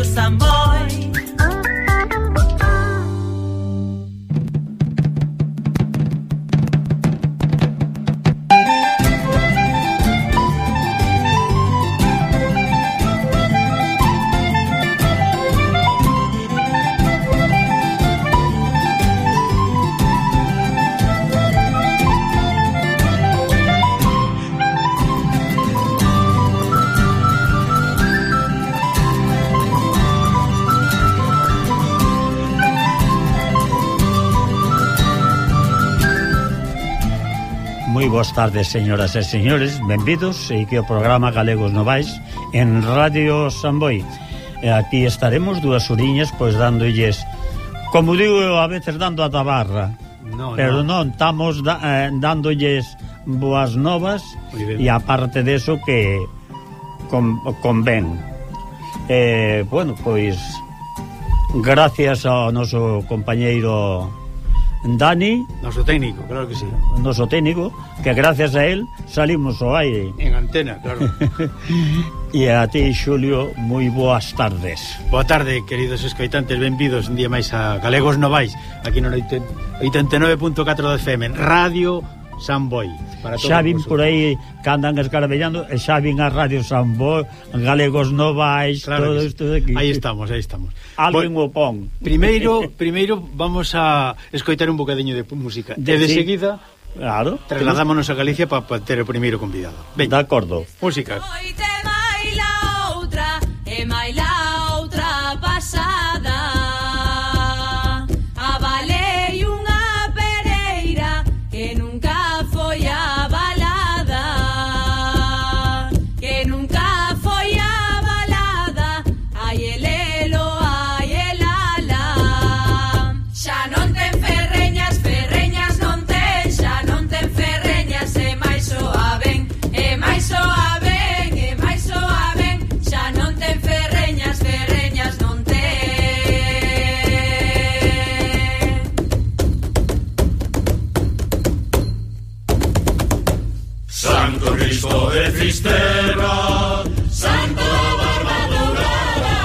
o samor. boas tardes, señoras e señores, benvidos e que o programa Galegos Novais en Radio Samboy. E aquí estaremos dúas uriñas pois dándolles, como digo eu, a veces dando a tabarra. No, pero no. non, estamos da, eh, dándolles boas novas e aparte deso que con, convén. Eh, bueno, pois gracias ao noso compañeiro Dani. Noso técnico, claro que sí. Noso técnico, que gracias a él salimos ao aire. En antena, claro. E a ti, Xulio, moi boas tardes. Boa tarde, queridos escoitantes Benvidos un día máis a Galegos Novais Aquí no 89.4 de FM Radio San Boi. Para xa vin por aí candan escarbellando e xa vin a Radio Sambor, Galegos Novais, claro todo isto aquí. Aí estamos, aí estamos. Alguén o pon. Primeiro, primeiro vamos a escoitar un bocadiño de música. De, e de sí. seguida Claro. Trasladámonos a Galicia para pa ter o primeiro convidado. Ben. De acordo. Música. Música. Cristo de Fisterra Santo Barba dourada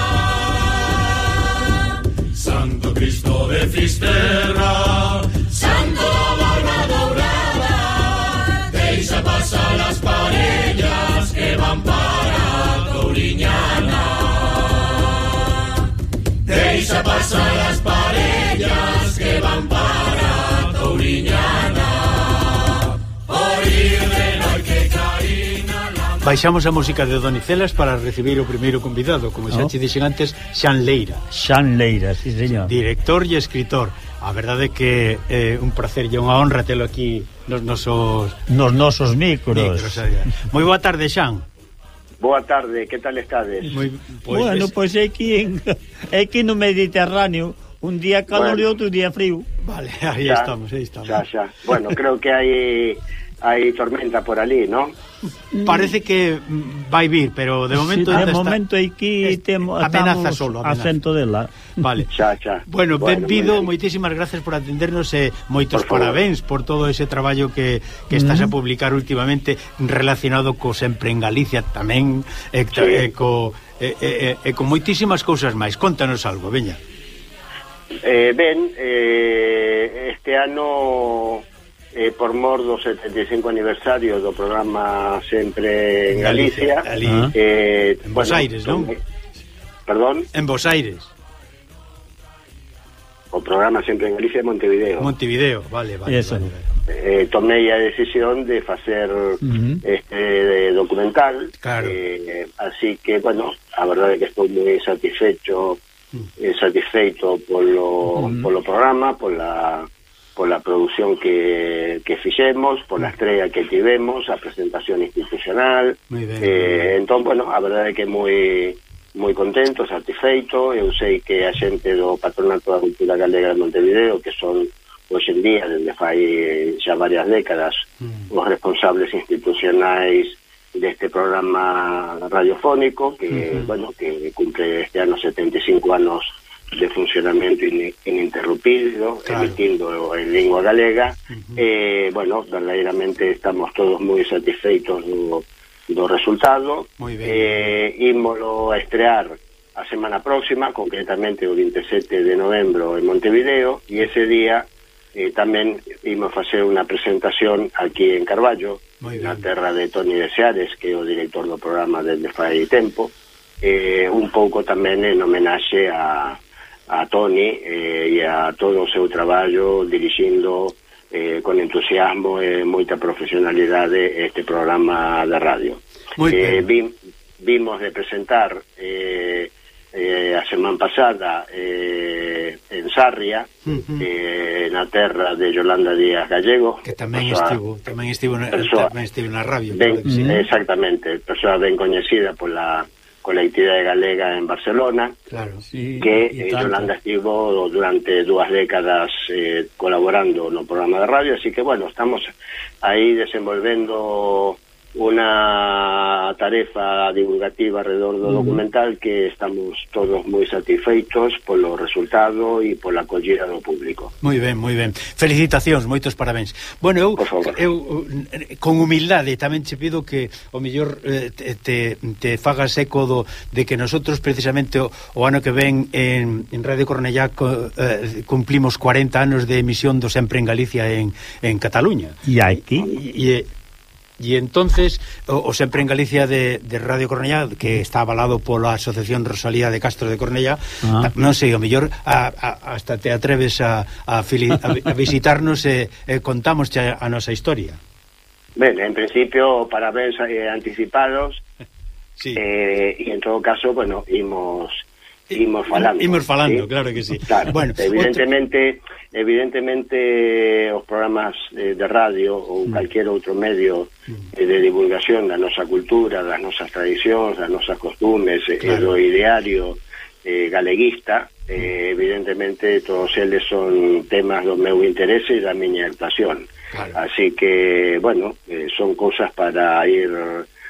Santo Cristo de Fisterra Santo Barba dourada Deixa pasar las parellas que van para Touriñana. Deixa pasar las parellas que van para Touriñana. Baixamos a música de Donicelas para recibir o primeiro convidado, como xa oh. te dixen antes, Xan Leira. Xan Leira, sí, señor. Director e escritor. A verdade é que é eh, un placer e unha honra telo aquí nos nosos... Nos nosos micros. micros eh. Moi boa tarde, Xan. Boa tarde, que tal estades? Muy, pois, bueno, pois pues, é aquí, en, é no Mediterráneo un día calor bueno. e outro día frío. Vale, aí estamos, aí estamos. Xa, xa. Bueno, creo que hai hai tormenta por ali, ¿no? Mm. Parece que vai vir, pero de momento sí, de momento aquí temos amenaza solo, amenaza. acento dela. Vale. Xa, xa. Bueno, benvido, ben. moitísimas gracias por atendernos e moitos por parabéns por todo ese traballo que, que estás mm. a publicar últimamente relacionado co sempre en Galicia tamén e, sí. e co e, e, e con moitísimas cousas máis. Contanos algo, veña. Eh, ben, eh, este ano eh, por mor do 75 aniversario do programa Sempre en Galicia, Galicia. Eh, en Bos Aires, non? Eh, perdón? En Bos Aires O programa Sempre en Galicia de Montevideo Montevideo, vale, vale, Eso. vale, vale. Eh, tomei a decisión de facer uh -huh. este documental claro. eh, así que, bueno, a verdade é que estou moi satisfecho mm. eh, satisfeito polo, uh -huh. polo programa pola pola produción que, que fixemos, pola estrella que tivemos, a presentación institucional. Eh, entón, bueno, a verdade é que moi moi contento, satisfeito. Eu sei que a xente do Patronato da Cultura Galega de Montevideo, que son hoxe en día, dende fai xa varias décadas, mm. os responsables institucionais deste programa radiofónico que, uh bueno, que cumple este ano 75 anos funcionamento in, ininterrumpido, claro. emitindo en lingua galega, uh -huh. eh, bueno, verdadeiramente estamos todos moi satisfeitos do, do resultado. Eh, ímolo a estrear a semana próxima, concretamente o 27 de novembro en Montevideo, e ese día eh, tamén imos facer unha presentación aquí en Carballo, na terra de Toni Deseares, que é o director do programa desde fai tempo, eh, un pouco tamén en homenaxe a, a Toni eh, e a todo o seu traballo dirixindo eh, con entusiasmo e moita profesionalidade este programa de radio. Eh, vim, vimos de presentar eh, eh, a semana pasada eh, en Sarria, uh -huh. eh, na terra de Yolanda Díaz Gallego. Que tamén persoa, estivo, tamén estivo, na, persoa, tamén estivo na radio. Ben, sí. Exactamente, persoa ben coñecida pola con a entidade galega en Barcelona claro, sí, que eh, Yolanda estivo durante dúas décadas eh, colaborando no programa de radio así que bueno, estamos aí desenvolvendo unha tarefa divulgativa alrededor do documental que estamos todos moi satisfeitos polo resultado e pola acollida do público. Moi ben, moi ben. Felicitacións, moitos parabéns. Bueno, eu, eu con humildade tamén che pido que o mellor eh, te, te fagas eco do, de que nosotros precisamente o, o ano que ven en, en Radio Cornellá co, eh, cumplimos 40 anos de emisión do Sempre en Galicia en, en Cataluña. E aquí? E, e E entonces, o, o sempre en Galicia de, de Radio Cornellá, que está avalado pola Asociación Rosalía de Castro de Cornellá, ah. non sei, o mellor a, a, hasta te atreves a, a, fili, a, a visitarnos e, e contamos a, a nosa historia. Ben, en principio, parabéns eh, anticipados, Sí. Eh, E en todo caso, bueno, imos imos falando. Imos falando, ¿sí? claro que sí. Claro, bueno, evidentemente, otro... evidentemente os programas eh, de radio ou mm. calquer outro medio mm. eh, de divulgación da nosa cultura, das nosas tradicións, das nosas costumes, eh, claro. do ideario eh, galeguista, eh, mm. evidentemente todos eles son temas do meu interese e da miña actuación. Claro. Así que, bueno, eh, son cousas para ir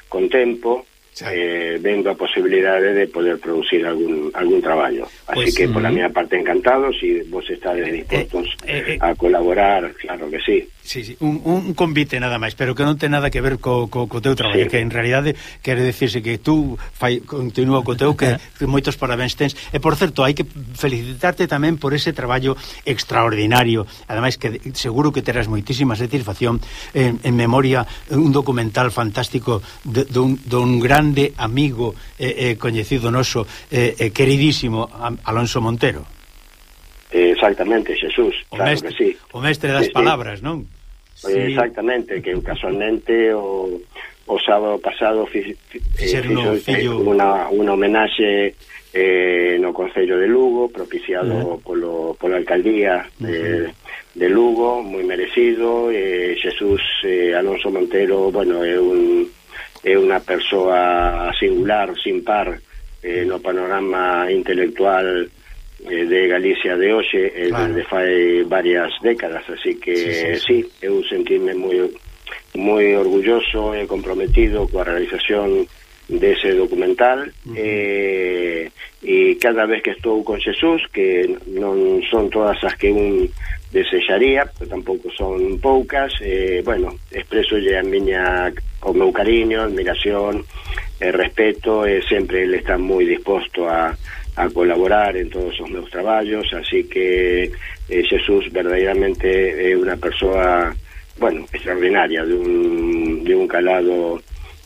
con tempo, Sí. eh, vendo a posibilidade de poder producir algún algún traballo. Así Pues, que, por la miña parte, encantado, si vos estades dispostos eh, eh. a colaborar, claro que sí. Sí, sí, un, un convite nada máis, pero que non ten nada que ver co, co, co teu traballo, sí. que en realidade quere decirse que tú fai, continúa co teu, que, que moitos parabéns tens. E, por certo, hai que felicitarte tamén por ese traballo extraordinario, ademais que seguro que terás moitísima satisfacción en, en memoria un documental fantástico de, de, un, grande amigo eh, eh, coñecido noso, eh, eh, queridísimo Alonso Montero. Exactamente, Xesús, claro mestre, que sí. O mestre das sí, palabras, non? Eh, sí. Exactamente, que casualmente o, o sábado pasado fi, fi, eh, fixeron eh, fillo... unha, unha homenaxe eh, no Concello de Lugo, propiciado uh polo, pola alcaldía de, uh -huh. de Lugo, moi merecido. Eh, Xesús eh, Alonso Montero, bueno, é un é unha persoa singular, sin par, eh, no panorama intelectual de Galicia de hoxe e claro. desde fai varias décadas, así que sí, sí, sí. sí eu sentime moi moi orgulloso e comprometido coa realización dese documental uh -huh. eh, e cada vez que estou con Xesús que non son todas as que un desexaría pero tampouco son poucas eh, bueno, expreso a miña o meu cariño, admiración e respeto e sempre ele está moi disposto a a colaborar en todos os meus traballos, así que eh, Xesús verdadeiramente é unha persoa, bueno, extraordinaria, de un, de un calado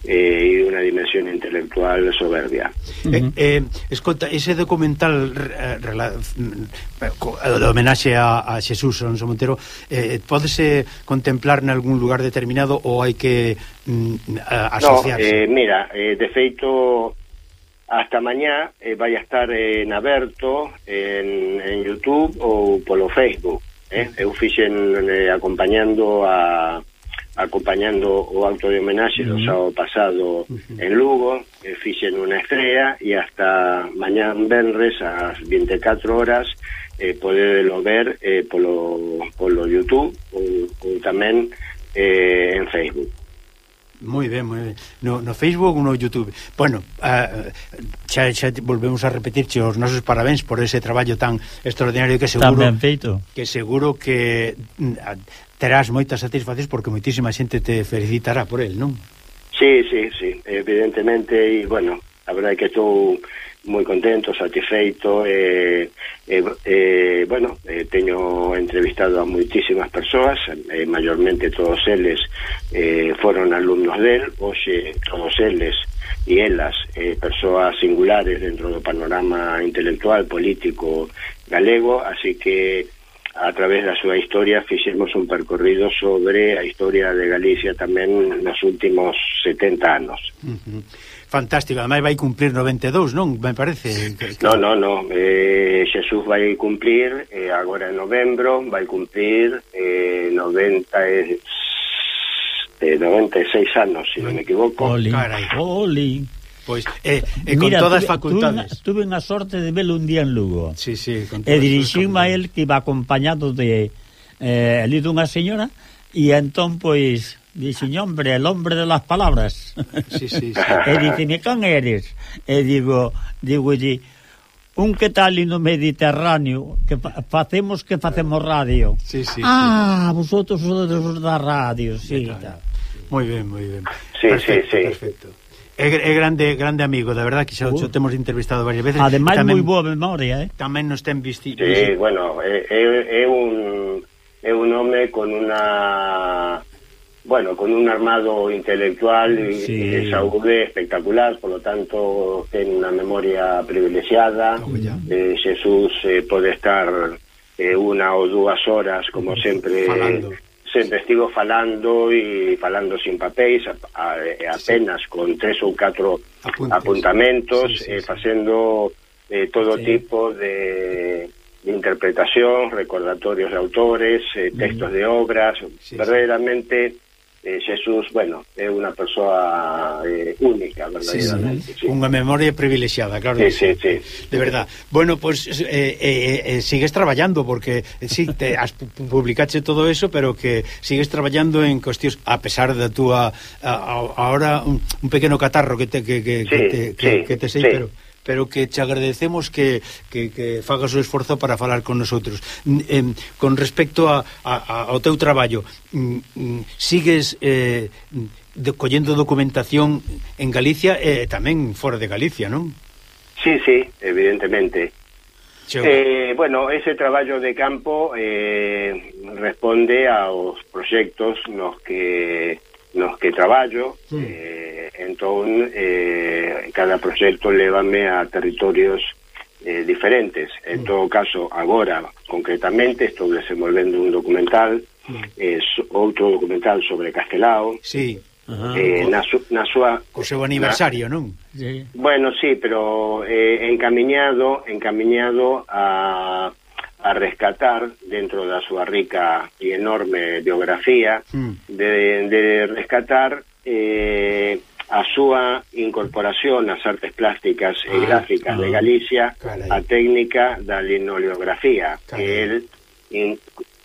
eh, e unha dimensión intelectual soberbia. Uh -huh. eh, eh, escolta, ese documental eh, mm, de homenaxe a, a Xesús Alonso Montero eh, podese contemplar en algún lugar determinado ou hai que mm, a, asociarse? No, eh, mira, eh, de feito hasta mañá eh, vai a estar en aberto en, en Youtube ou polo Facebook eh? eu fixen eh, acompañando a acompañando o auto de homenaxe do sábado pasado en Lugo, eh, fixen unha estrela e hasta mañá venres ás 24 horas eh, podedelo ver eh, polo, polo Youtube ou, ou tamén eh, en Facebook. Moi ben, moi ben. No, no Facebook ou no Youtube Bueno, uh, xa, xa volvemos a repetirche os nosos parabéns por ese traballo tan extraordinario que seguro feito. que seguro que mm, terás moitas satisfaccións porque moitísima xente te felicitará por el, non? Sí, sí, sí, evidentemente e, bueno, a verdade que estou moi contento, satisfeito e, e, e bueno, eh, teño entrevistado a moitísimas persoas, eh, mayormente todos eles eh, foron alumnos del, hoxe todos eles e elas, eh, persoas singulares dentro do panorama intelectual, político, galego, así que a través da súa historia fixemos un percorrido sobre a historia de Galicia tamén nos últimos 70 anos. Uh -huh. Fantástico, ademais vai cumplir 92, non? Me parece. Non, non, non. Eh, Xesús vai cumplir eh, agora en novembro, vai cumplir eh, 90 e, eh, 96 anos, se si non me equivoco. Oli, carai, oli. Pois, e, e con Mira, todas as facultades. Tuve, tuve unha sorte de velo un día en Lugo. Sí, sí, con e dirixime a el que iba acompañado de eh, ali dunha señora e entón pois dixen, hombre, el hombre de las palabras. Sí, sí, sí. E dice, me can eres? E digo, digo, digo, un que tal no Mediterráneo que facemos que facemos radio. Sí, sí, ah, sí. vosotros os da radio, sí. tal. Moi ben, moi ben. Sí, perfecto, sí, sí. Perfecto. É, é grande grande amigo, da verdad que xa, uh. xa temos entrevistado varias veces. Ademais tamén, moi boa memoria, eh. Tamén nos ten visti... Sí, bueno, é, é, é un é un home con una bueno, con un armado intelectual sí. de saúde espectacular, por lo tanto ten unha memoria privilexiada. Oh, ah, ya. eh, Jesús eh, pode estar eh, una ou dúas horas, como sempre, Falando sempre estivo falando e falando sin papéis a, a, apenas con tres ou catro Apuntes. apuntamentos sí, sí, eh, facendo eh, todo sí. tipo de, de interpretación recordatorios de autores eh, textos de obras sí, verdadeiramente sí eh, Jesús, bueno, é unha persoa eh, única, verdadeiramente. Sí, sí. Unha memoria privilexiada, claro. Sí, sí, sí. De verdad. Bueno, pois pues, eh, eh, eh, sigues traballando, porque eh, sí, te, has publicache todo eso, pero que sigues traballando en cuestións, a pesar da túa, a, a, ahora, un, un pequeno catarro que te, que, que, sí, que te, que, sí, que te sei, sí. pero pero que te agradecemos que, que, que fagas o esforzo para falar con nosotros. Eh, con respecto a, a, ao teu traballo, sigues... Eh, de, collendo documentación en Galicia e eh, tamén fora de Galicia, non? Sí, sí, evidentemente. Cheo. Eh, bueno, ese traballo de campo eh, responde aos proxectos nos que nos que traballo sí. eh, entón eh, cada proxecto levame a territorios eh, diferentes en todo caso agora concretamente estou desenvolvendo un documental eh, outro documental sobre Castelao sí. Ajá, eh, co, na, su, na súa co seu aniversario, na, non? Sí. Bueno, sí, pero eh, encamiñado, encamiñado a a rescatar dentro da súa rica e enorme biografía mm. de, de rescatar eh, a súa incorporación ás artes plásticas ah, e gráficas ah, de Galicia carai. a técnica da linoleografía carai. que el in,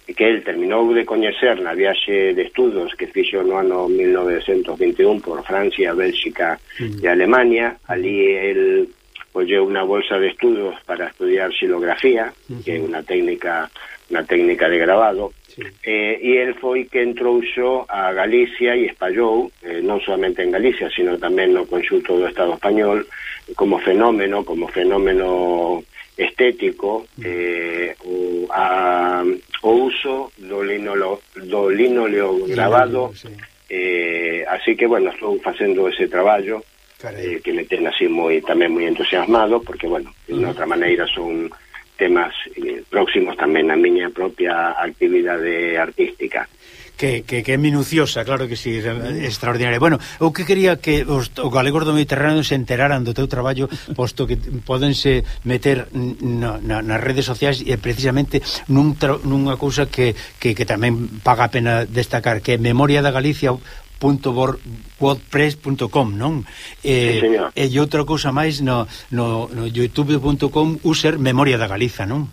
que el terminou de coñecer na viaxe de estudos que fixo no ano 1921 por Francia, Bélxica mm. e Alemania. Ali el pues unha una bolsa de estudos para estudiar xilografía, uh -huh. que é unha técnica unha técnica de grabado, sí. eh, e el foi que entrouxo a Galicia e espallou, eh, non solamente en Galicia, sino tamén no conxunto do Estado español, como fenómeno, como fenómeno estético, eh, o, a, o uso do, linolo, do linoleo grabado, sí. eh, así que, bueno, estou facendo ese traballo, Carai. eh, que me ten así moi tamén moi entusiasmado porque, bueno, de outra maneira son temas eh, próximos tamén a miña propia actividade artística que, que, que é minuciosa, claro que sí, extraordinaria. Bueno, o que quería que os, os galegos do Mediterráneo se enteraran do teu traballo, posto que podense meter na, na, nas redes sociais e precisamente nun tra, nunha cousa que, que, que tamén paga a pena destacar, que é Memoria da Galicia www.wordpress.com, non? Eh, sí, señor. e outra cousa máis no, no, no youtube.com user Memoria da Galiza, non?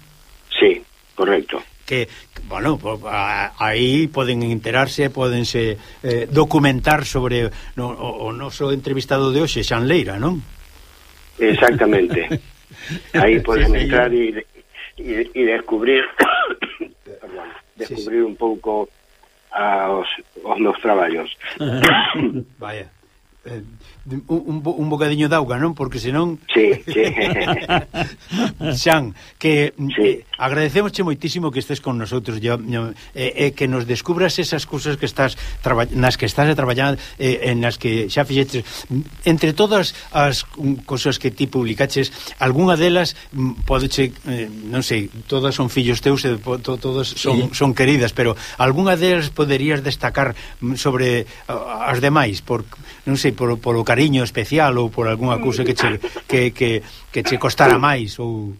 Sí, correcto. Que, bueno, aí poden enterarse, podense eh, documentar sobre no, o, o noso entrevistado de hoxe, Xan Leira, non? Exactamente. aí poden sí, entrar e, e, e descubrir, perdón, descubrir sí, sí. un pouco aos, os meus traballos. Vaya. eh, un, bo, un bocadiño de auga, non? Porque senón... Sí, sí. Xan, que mm, sí. eh, agradecemosche moitísimo que estés con nosotros yo, yo, eh, eh, que nos descubras esas cousas que estás nas que estás a traballar eh, en nas que xa fixetes entre todas as um, cousas que ti publicaches algunha delas mm, podeche eh, non sei, todas son fillos teus e to, todas son, sí. son queridas pero algunha delas poderías destacar sobre uh, as demais por non sei, por, polo cariño cariño especial ou por algunha cousa que che, que, que, que che costara máis ou...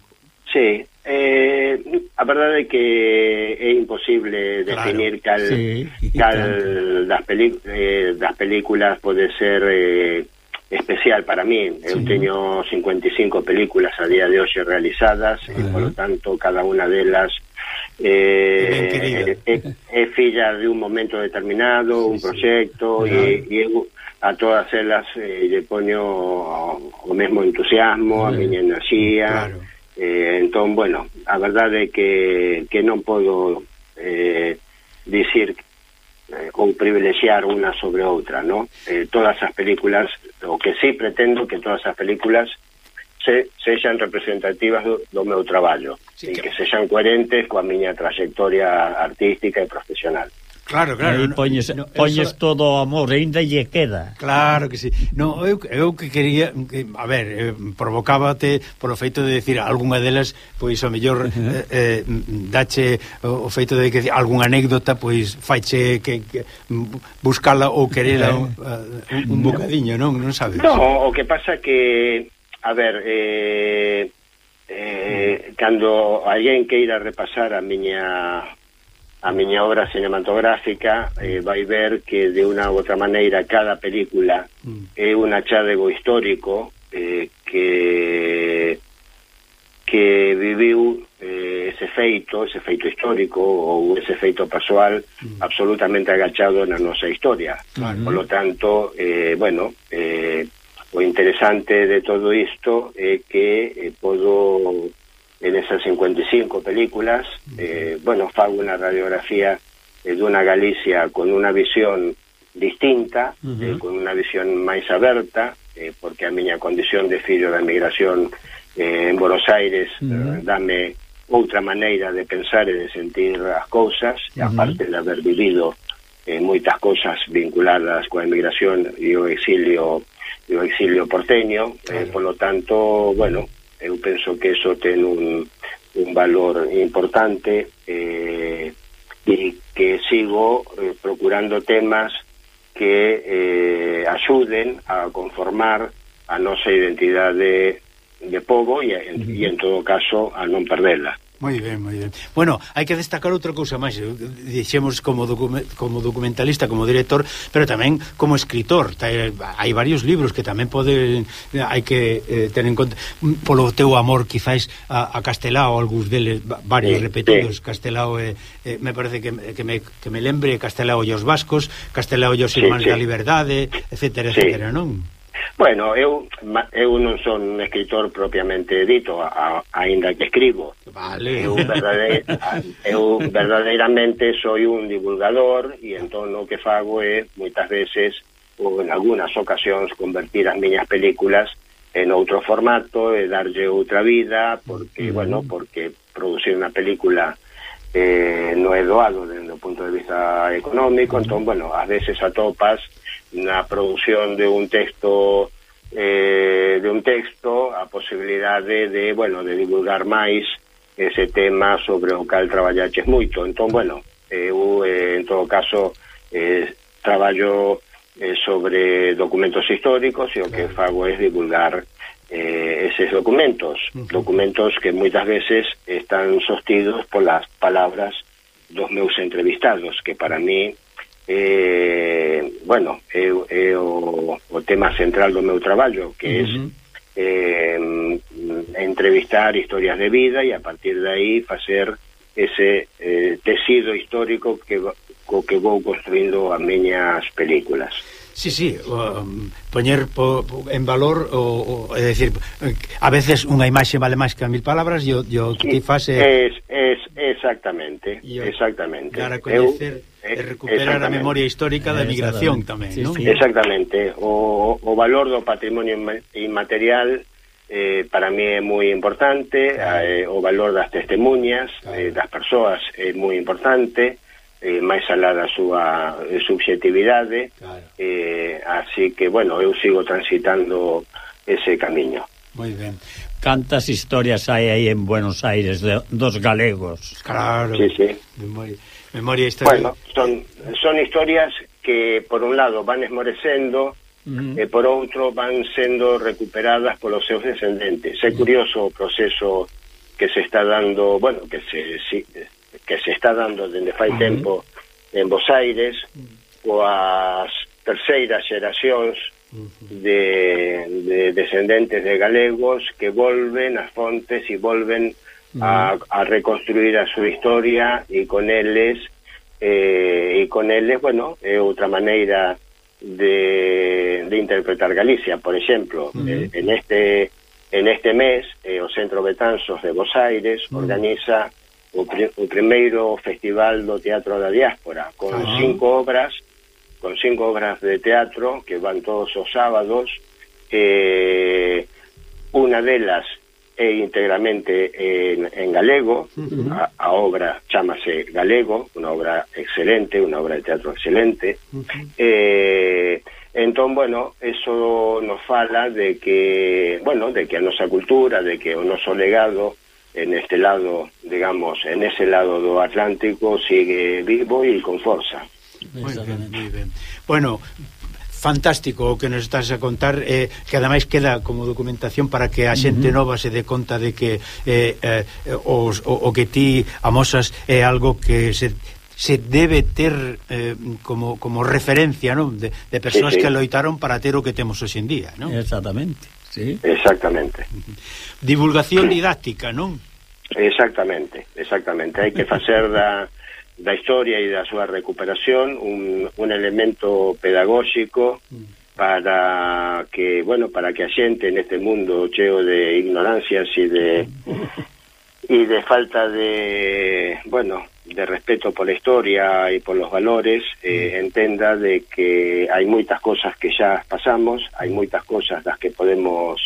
Sí, eh, a verdade é que é imposible definir claro, cal, sí, cal das, peli, eh, das películas pode ser eh, especial para mí. Sí. Eu teño 55 películas a día de hoxe realizadas, uh -huh. e, por lo tanto, cada unha delas de eh, é, é filla de un momento determinado, sí, un proxecto, sí. e, e eu a todas elas eh, lle poño o, mesmo entusiasmo, claro. a miña enerxía, claro. eh, entón, bueno, a verdade é que, que non podo eh, dicir eh, ou privilexiar unha sobre outra, ¿no? Eh, todas as películas, o que sí pretendo que todas as películas se, sexan representativas do, do meu traballo, sí, e que... que sexan coherentes coa miña trayectoria artística e profesional. Claro, claro. Aí poñes, no, poñes todo o amor, ainda lle queda. Claro que sí. No, eu, eu que quería, que, a ver, eh, provocábate polo feito de decir algunha delas, pois o mellor eh, eh, dache o, o feito de que algunha anécdota, pois faiche que, que buscala ou querela eh. Eh, un, un bocadiño, non? Non sabes. No, o que pasa que A ver, eh, eh, cando alguén queira repasar a miña a miña obra cinematográfica eh, vai ver que de unha ou outra maneira cada película mm. é un achádego histórico eh, que que viviu eh, ese feito, ese feito histórico ou ese feito persoal mm. absolutamente agachado na nosa historia. Claro. Por lo tanto, eh, bueno, eh, O interesante de todo isto é que eh, podo en esas 55 películas, eh, bueno, fago unha radiografía eh, dunha Galicia con unha visión distinta, uh -huh. eh, con unha visión máis aberta, eh, porque a miña condición de fillo da emigración eh, en Buenos Aires uh -huh. eh, dame outra maneira de pensar e de sentir as cousas, uh -huh. aparte de haber vivido eh, moitas cousas vinculadas coa emigración e o exilio do exilio porteño, eh, claro. eh, polo tanto, bueno, eu penso que eso ten un, un valor importante eh, e que sigo eh, procurando temas que eh, axuden a conformar a nosa identidade de, de povo e, en, uh -huh. e en todo caso a non perdela. Moi ben, moi ben. Bueno, hai que destacar outra cousa máis, dixemos como document, como documentalista, como director, pero tamén como escritor. Hai varios libros que tamén poden hai que eh, ter en conta polo teu amor quizáis a, a Castelao, algúns deles varios sí, repetidos, sí. Castelao eh, eh, me parece que, que, me, que me lembre Castelao e os vascos, Castelao e os sí, irmáns sí. da liberdade, etcétera, sí. etcétera, non? Bueno, eu eu non son un escritor propiamente dito, a, aínda que escribo. Vale. Eu, verdade, eu verdadeiramente soy un divulgador e entón o que fago é moitas veces ou en algunhas ocasións convertir as miñas películas en outro formato e darlle outra vida, porque, mm. bueno, porque producir unha película eh, non é doado desde o punto de vista económico, entón, bueno, a veces atopas la produción de un texto eh, de un texto a posibilidade de, bueno, de divulgar máis ese tema sobre o cal traballaches moito. Entón, bueno, eu, eh, en todo caso, eh, traballo eh, sobre documentos históricos e o que fago é divulgar eh, eses documentos. Documentos que moitas veces están sostidos polas palabras dos meus entrevistados, que para mí eh, bueno, é, é o, o tema central do meu traballo, que uh -huh. é eh, entrevistar historias de vida e a partir de aí facer ese eh, tecido histórico que co que vou construindo as miñas películas. Sí, sí, um, poñer po, po, en valor o, o é dicir, a veces unha imaxe vale máis que a mil palabras e o, e o que ti fase é... Es, es, exactamente, o, exactamente. Dar a coñecer... Eu Eh, e recuperar a memoria histórica da migración tamén, sí, non? Sí. Exactamente. O, o valor do patrimonio inmaterial eh, para mí é moi importante, claro. eh, o valor das testemunhas claro. eh, das persoas é moi importante, eh, máis alá da súa subjetividade, claro. eh, así que, bueno, eu sigo transitando ese camiño. Moi ben. Cantas historias hai aí en Buenos Aires de, dos galegos. Claro. Sí, sí. Moi... Memoria histórica. Bueno, son, son historias que, por un lado, van esmorecendo, uh eh, -huh. e por outro, van sendo recuperadas polos seus descendentes. É curioso o proceso que se está dando, bueno, que se, si, que se está dando dende fai uh -huh. tempo en Bos Aires, coas terceiras xeracións de, de descendentes de galegos que volven ás fontes e volven a, a reconstruir a súa historia e con eles eh, e con eles, bueno, é outra maneira de, de interpretar Galicia, por exemplo, uh eh, -huh. en este en este mes eh, o Centro Betanzos de Bos Aires uh -huh. organiza o, pri, o primeiro festival do teatro da diáspora con uh -huh. cinco obras con cinco obras de teatro que van todos os sábados eh, una delas é íntegramente en, en galego, uh -huh. a, a obra chamase Galego, unha obra excelente, unha obra de teatro excelente. Uh -huh. eh, entón, bueno, eso nos fala de que, bueno, de que a nosa cultura, de que o noso legado en este lado, digamos, en ese lado do Atlántico sigue vivo e con forza. Exactamente, moi ben. Bueno, fantástico o que nos estás a contar eh, que ademais queda como documentación para que a xente uh -huh. nova se dé conta de que eh, eh, os, o, o que ti amosas é algo que se se debe ter eh, como, como referencia non? de, de persoas sí, sí. que loitaron para ter o que temos hoxe en día non? exactamente sí. exactamente divulgación didáctica non? exactamente exactamente hai que facer da da historia e da súa recuperación, un, un elemento pedagóxico mm. para que, bueno, para que a xente neste mundo cheo de ignorancias e de e de falta de, bueno, de respeto pola historia e polos valores, mm. eh, entenda de que hai moitas cosas que xa pasamos, hai moitas cosas das que podemos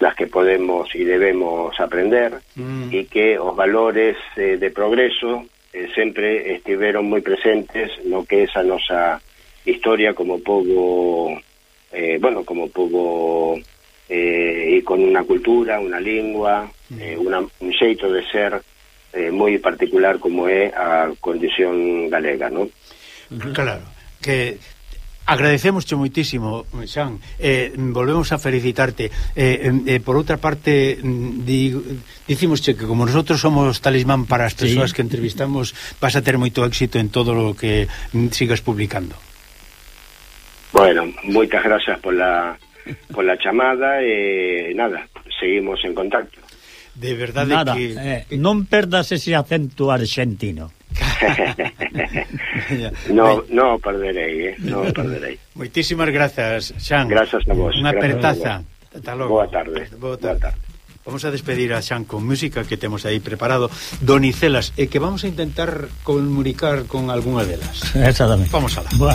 das que podemos e debemos aprender mm. e que os valores eh, de progreso eh, sempre estiveron moi presentes no que é a nosa historia como povo eh, bueno, como povo eh, e con unha cultura, unha lingua, eh, una, un xeito de ser eh, moi particular como é a condición galega, non? Claro, que Agradecemosche moitísimo, Xan. Eh, volvemos a felicitarte. Eh, eh, eh por outra parte, mm, di, dicimosche que como nosotros somos talismán para as persoas sí. que entrevistamos, vas a ter moito éxito en todo o que mm, sigas publicando. Bueno, moitas gracias pola, pola chamada e nada, seguimos en contacto. De verdade Nada, que... Eh, non perdas ese acento argentino. no, no perderei, eh? no perderei. Moitísimas grazas, Xan. Grazas a vos. Unha apertaza. Ata logo. Boa tarde. Boa tarde. Boa tarde. Vamos a despedir a Xan con música que temos aí preparado Donicelas e que vamos a intentar comunicar con algunha delas Exactamente Vamos alá Boa.